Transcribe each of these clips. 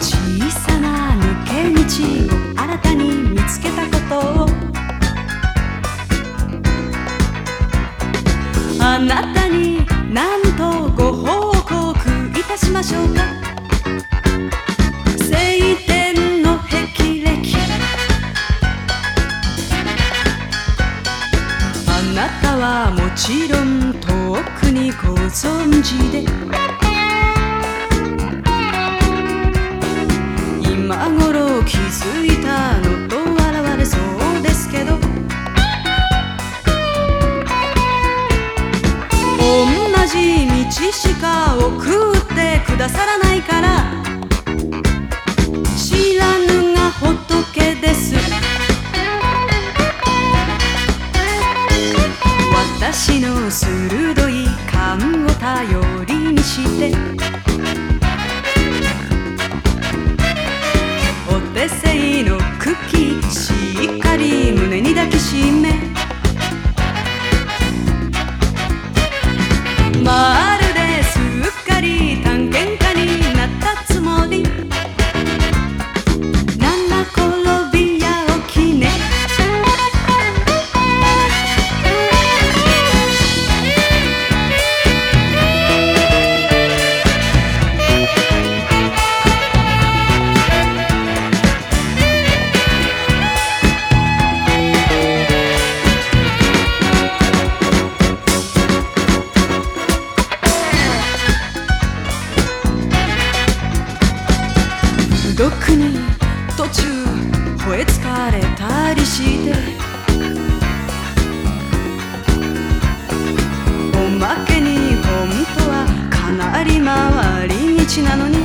小さな抜け道を新たに見つけたことを。あなたになんとご報告いたしましょうか。晴天の霹靂。あなたはもちろんにご存知で今頃気づいたのと笑われそうですけど。同じ道しか送ってくださらない。して。お手製のクッキーしっかり胸に抱きしめ。毒に途中吠えつかれたりして。おまけに本当はかなり回り道なのに。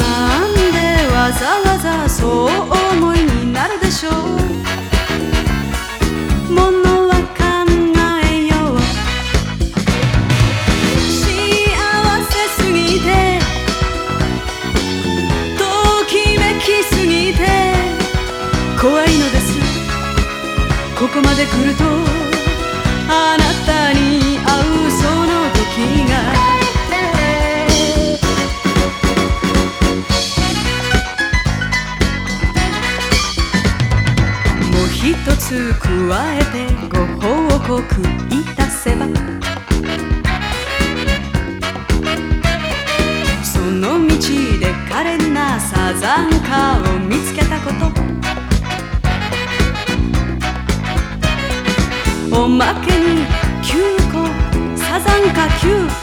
なんでわざわざそう思いになるでしょう。ここまで来るとあなたに会うその時が。もう一つ加えてご報告いたせば。その道で可憐なサザンカを見つけたこと。まけに9個サザンカ9個